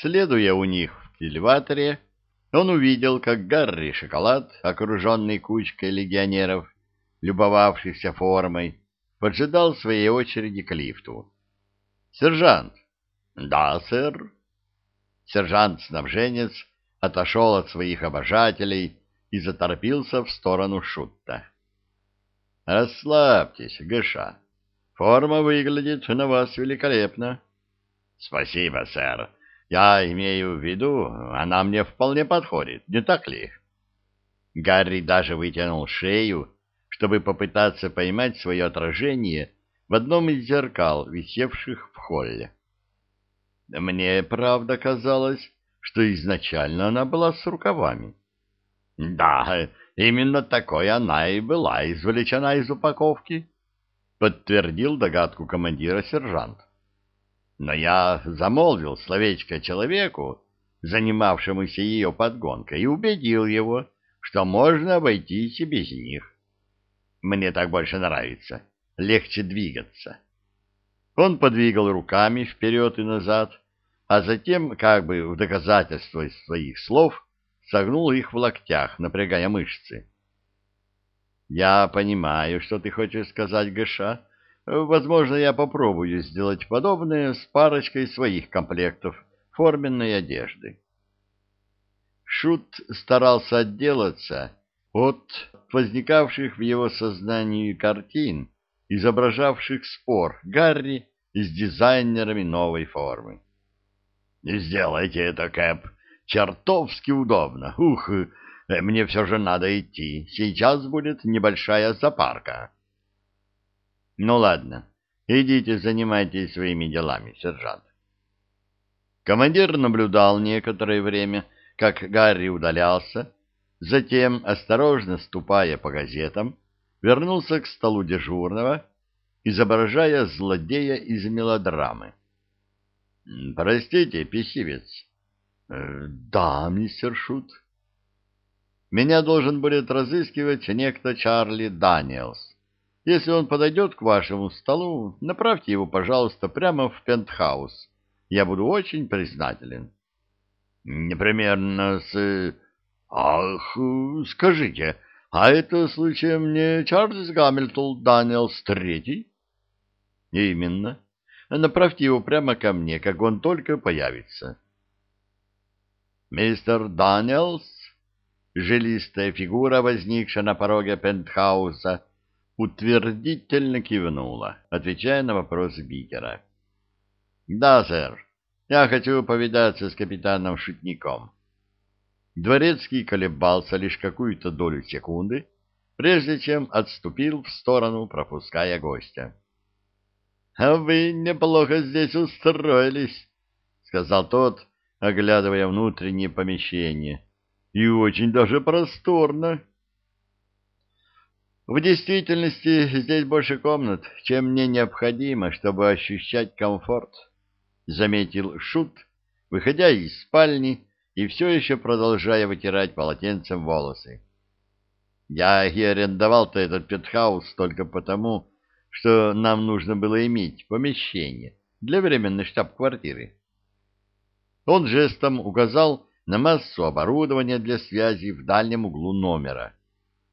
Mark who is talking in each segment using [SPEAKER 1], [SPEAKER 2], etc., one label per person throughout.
[SPEAKER 1] Следуя у них в кильваторе, он увидел, как Гарри Шоколад, окруженный кучкой легионеров, любовавшихся формой, поджидал своей очереди к лифту. «Сержант!» «Да, сэр!» Сержант-снабженец отошел от своих обожателей и заторопился в сторону Шутта. «Расслабьтесь, Гэша. Форма выглядит на вас великолепно». «Спасибо, сэр. Я имею в виду, она мне вполне подходит, не так ли?» Гарри даже вытянул шею, чтобы попытаться поймать свое отражение в одном из зеркал, висевших в холле. Мне, правда, казалось, что изначально она была с рукавами. Да, именно такой она и была извлечена из упаковки, подтвердил догадку командира сержант. Но я замолвил словечко человеку, занимавшемуся ее подгонкой, и убедил его, что можно обойтись и без них. Мне так больше нравится, легче двигаться. Он подвигал руками вперед и назад, а затем, как бы в доказательство своих слов, согнул их в локтях, напрягая мышцы. «Я понимаю, что ты хочешь сказать, Гэша. Возможно, я попробую сделать подобное с парочкой своих комплектов форменной одежды». Шут старался отделаться от возникавших в его сознании картин, изображавших спор Гарри с дизайнерами новой формы. Сделайте это, Кэп. Чертовски удобно. Ух, мне все же надо идти. Сейчас будет небольшая запарка. Ну ладно, идите занимайтесь своими делами, сержант. Командир наблюдал некоторое время, как Гарри удалялся, затем, осторожно ступая по газетам, вернулся к столу дежурного, изображая злодея из мелодрамы. — Простите, писивец. Э, — Да, мистер Шут. — Меня должен будет разыскивать некто Чарли Даниэлс. Если он подойдет к вашему столу, направьте его, пожалуйста, прямо в пентхаус. Я буду очень признателен. — Непременно с... Ах, скажите, а это случаем не Чарльз Гамильтон Даниэлс Третий? — Именно. — Направьте его прямо ко мне, как он только появится. Мистер Даниэлс, жилистая фигура, возникшая на пороге пентхауса, утвердительно кивнула, отвечая на вопрос Бикера. — Да, сэр, я хочу повидаться с капитаном Шутником. Дворецкий колебался лишь какую-то долю секунды, прежде чем отступил в сторону, пропуская гостя. — А вы неплохо здесь устроились, — сказал тот, оглядывая внутреннее помещение. — И очень даже просторно. В действительности здесь больше комнат, чем мне необходимо, чтобы ощущать комфорт, — заметил Шут, выходя из спальни и все еще продолжая вытирать полотенцем волосы. Я и арендовал-то этот пентхаус только потому, что нам нужно было иметь помещение для временной штаб-квартиры. Он жестом указал на массу оборудования для связи в дальнем углу номера,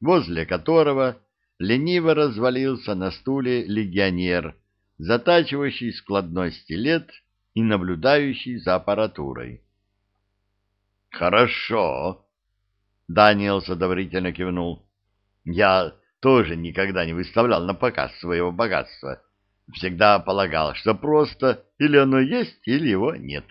[SPEAKER 1] возле которого лениво развалился на стуле легионер, затачивающий складной стилет и наблюдающий за аппаратурой. «Хорошо!» — Даниэл одобрительно кивнул. «Я тоже никогда не выставлял на показ своего богатства. Всегда полагал, что просто или оно есть, или его нет.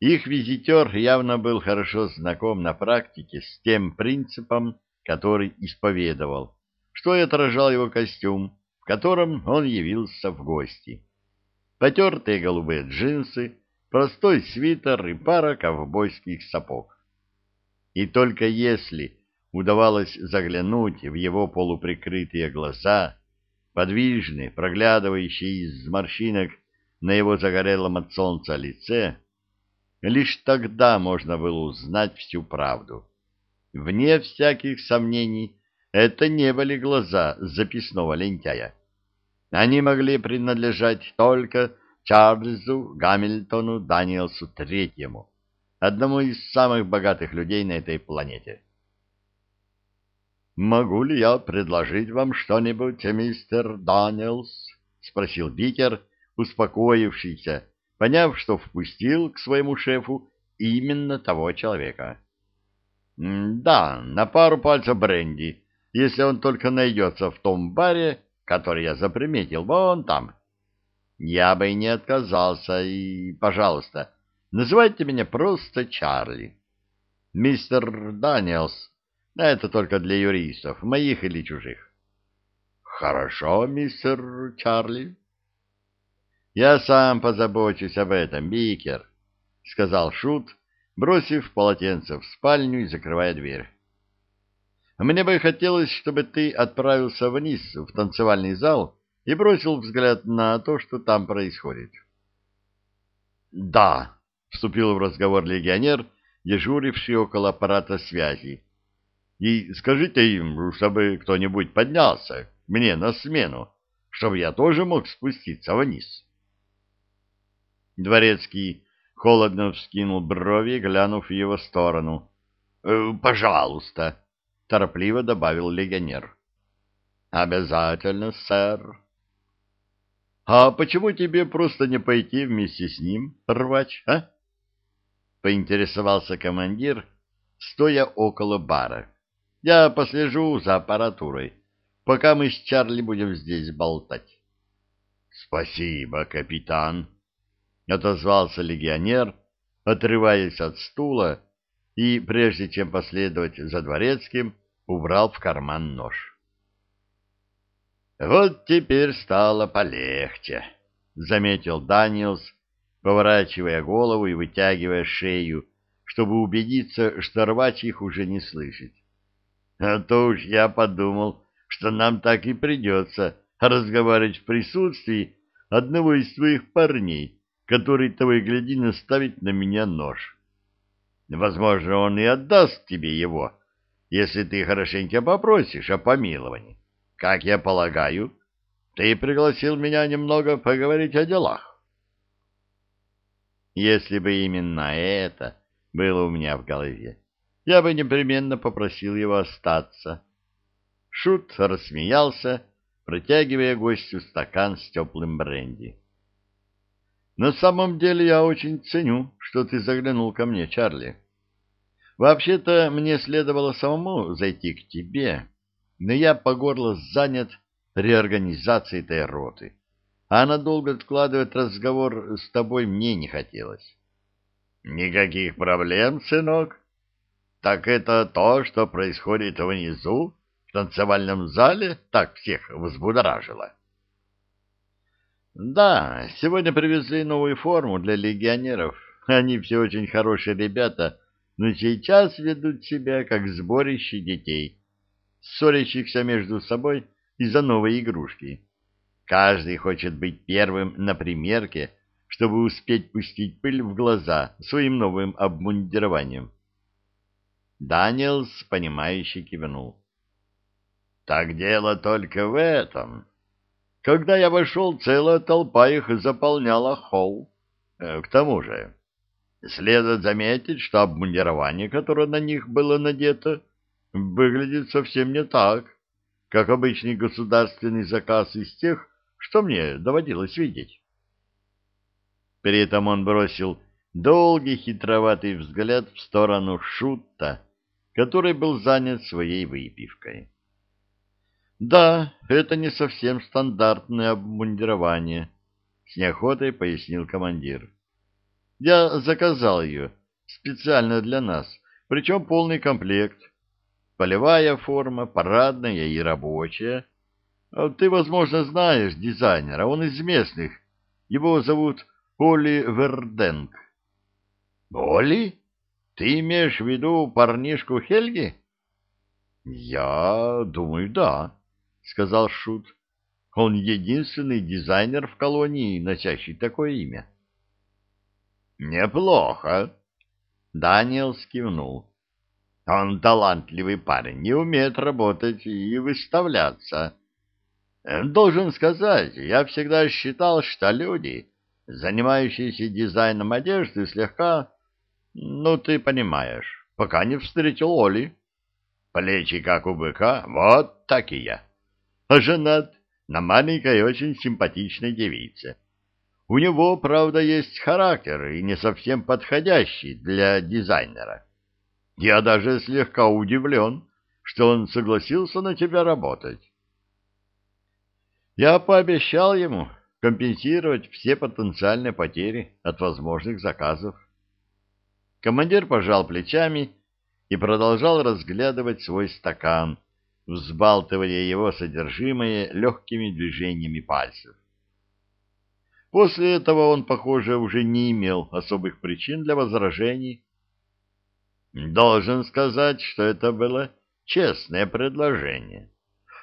[SPEAKER 1] Их визитер явно был хорошо знаком на практике с тем принципом, который исповедовал, что и отражал его костюм, в котором он явился в гости. Потертые голубые джинсы, простой свитер и пара ковбойских сапог. И только если удавалось заглянуть в его полуприкрытые глаза, подвижные, проглядывающие из морщинок на его загорелом от солнца лице, лишь тогда можно было узнать всю правду. Вне всяких сомнений, это не были глаза записного лентяя. Они могли принадлежать только Чарльзу Гамильтону Даниэлсу Третьему, одному из самых богатых людей на этой планете. «Могу ли я предложить вам что-нибудь, мистер Даниэлс?» — спросил Бикер, успокоившийся, поняв, что впустил к своему шефу именно того человека. «Да, на пару пальцев бренди, если он только найдется в том баре, который я заприметил вон там. Я бы и не отказался, и, пожалуйста, называйте меня просто Чарли. Мистер Даниэлс, это только для юристов, моих или чужих. Хорошо, мистер Чарли. Я сам позабочусь об этом, Бикер, сказал Шут, бросив полотенце в спальню и закрывая дверь. Мне бы хотелось, чтобы ты отправился вниз в танцевальный зал и бросил взгляд на то, что там происходит. Да, вступил в разговор легионер, дежуривший около аппарата связи. И скажите им, чтобы кто-нибудь поднялся мне на смену, чтобы я тоже мог спуститься вниз. Дворецкий холодно вскинул брови, глянув в его сторону. «Э, — Пожалуйста, — торопливо добавил легионер. — Обязательно, сэр. — А почему тебе просто не пойти вместе с ним, рвач, а? — поинтересовался командир, стоя около бара. — Я послежу за аппаратурой, пока мы с Чарли будем здесь болтать. — Спасибо, капитан, — отозвался легионер, отрываясь от стула и, прежде чем последовать за дворецким, убрал в карман нож. «Вот теперь стало полегче», — заметил Даниэлс, поворачивая голову и вытягивая шею, чтобы убедиться, что рвач их уже не слышит. «А то уж я подумал, что нам так и придется разговаривать в присутствии одного из твоих парней, который того и гляди наставит на меня нож». Возможно, он и отдаст тебе его, если ты хорошенько попросишь о помиловании. Как я полагаю, ты пригласил меня немного поговорить о делах. Если бы именно это было у меня в голове, я бы непременно попросил его остаться. Шут рассмеялся, протягивая гостю стакан с теплым бренди. На самом деле я очень ценю, что ты заглянул ко мне, Чарли. Вообще-то мне следовало самому зайти к тебе, но я по горло занят реорганизацией этой роты, а надолго откладывать разговор с тобой мне не хотелось. Никаких проблем, сынок. Так это то, что происходит внизу, в танцевальном зале, так всех взбудоражило. Да, сегодня привезли новую форму для легионеров. Они все очень хорошие ребята, но сейчас ведут себя как сборище детей, ссорящихся между собой из-за новой игрушки. Каждый хочет быть первым на примерке, чтобы успеть пустить пыль в глаза своим новым обмундированием. Даниэлс, понимающе кивнул. «Так дело только в этом. Когда я вошел, целая толпа их заполняла холл. Э, к тому же, Следует заметить, что обмундирование, которое на них было надето, выглядит совсем не так, как обычный государственный заказ из тех, что мне доводилось видеть. При этом он бросил долгий хитроватый взгляд в сторону Шутта, который был занят своей выпивкой. «Да, это не совсем стандартное обмундирование», — с неохотой пояснил командир. Я заказал ее специально для нас, причем полный комплект. Полевая форма, парадная и рабочая. А ты, возможно, знаешь дизайнера, он из местных. Его зовут Оли Верденг. Оли? Ты имеешь в виду парнишку Хельги? Я думаю, да, сказал Шут. Он единственный дизайнер в колонии, носящий такое имя. Неплохо. Даниэл скивнул. Он талантливый парень, не умеет работать и выставляться. Должен сказать, я всегда считал, что люди, занимающийся дизайном одежды, слегка, ну, ты понимаешь, пока не встретил Оли. Плечи, как у быка, вот такие. А женат на маленькой очень симпатичной девице. У него, правда, есть характер и не совсем подходящий для дизайнера. Я даже слегка удивлен, что он согласился на тебя работать. Я пообещал ему компенсировать все потенциальные потери от возможных заказов. Командир пожал плечами и продолжал разглядывать свой стакан, взбалтывая его содержимое легкими движениями пальцев. После этого он, похоже, уже не имел особых причин для возражений. Должен сказать, что это было честное предложение.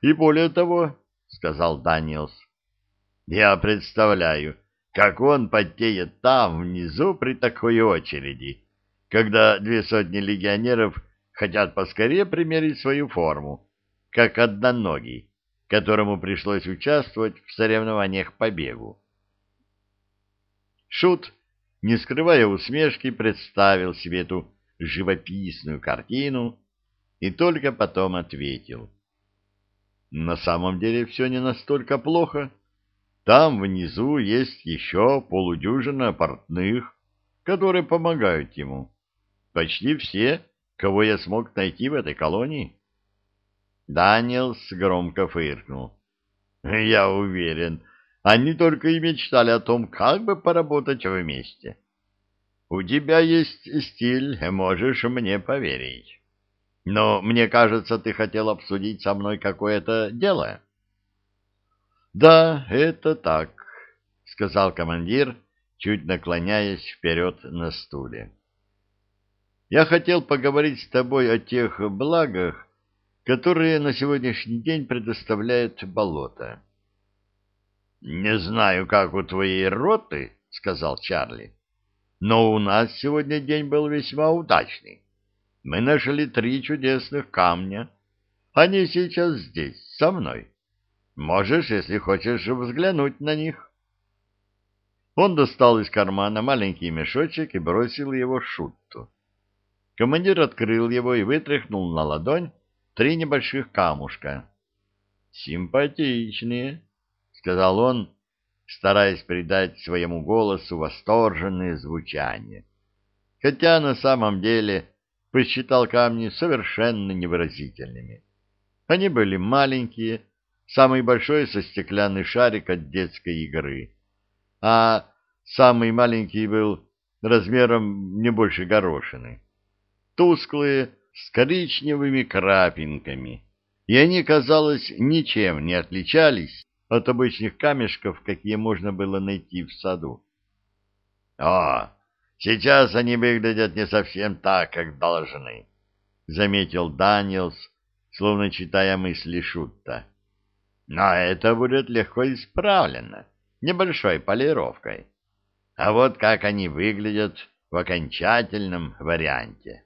[SPEAKER 1] И более того, — сказал Даниэлс, — я представляю, как он потеет там, внизу, при такой очереди, когда две сотни легионеров хотят поскорее примерить свою форму, как одноногий, которому пришлось участвовать в соревнованиях по бегу. Шут, не скрывая усмешки, представил себе эту живописную картину и только потом ответил. На самом деле все не настолько плохо. Там внизу есть еще полудюжина портных, которые помогают ему. Почти все, кого я смог найти в этой колонии. Даниэлс громко фыркнул. Я уверен, они только и мечтали о том, как бы поработать вместе. У тебя есть стиль, можешь мне поверить. Но мне кажется, ты хотел обсудить со мной какое-то дело. Да, это так, сказал командир, чуть наклоняясь вперед на стуле. Я хотел поговорить с тобой о тех благах, которые на сегодняшний день предоставляет болото. — Не знаю, как у твоей роты, — сказал Чарли, — но у нас сегодня день был весьма удачный. Мы нашли три чудесных камня. Они сейчас здесь, со мной. Можешь, если хочешь, взглянуть на них. Он достал из кармана маленький мешочек и бросил его Шутту. Командир открыл его и вытряхнул на ладонь три небольших камушка. «Симпатичные», сказал он, стараясь придать своему голосу восторженное звучание. Хотя на самом деле посчитал камни совершенно невыразительными. Они были маленькие, самый большой со стеклянный шарик от детской игры, а самый маленький был размером не больше горошины. Тусклые, с коричневыми крапинками, и они, казалось, ничем не отличались от обычных камешков, какие можно было найти в саду. — О, сейчас они выглядят не совсем так, как должны, — заметил Даниэлс, словно читая мысли Шутта. — Но это будет легко исправлено, небольшой полировкой. А вот как они выглядят в окончательном варианте.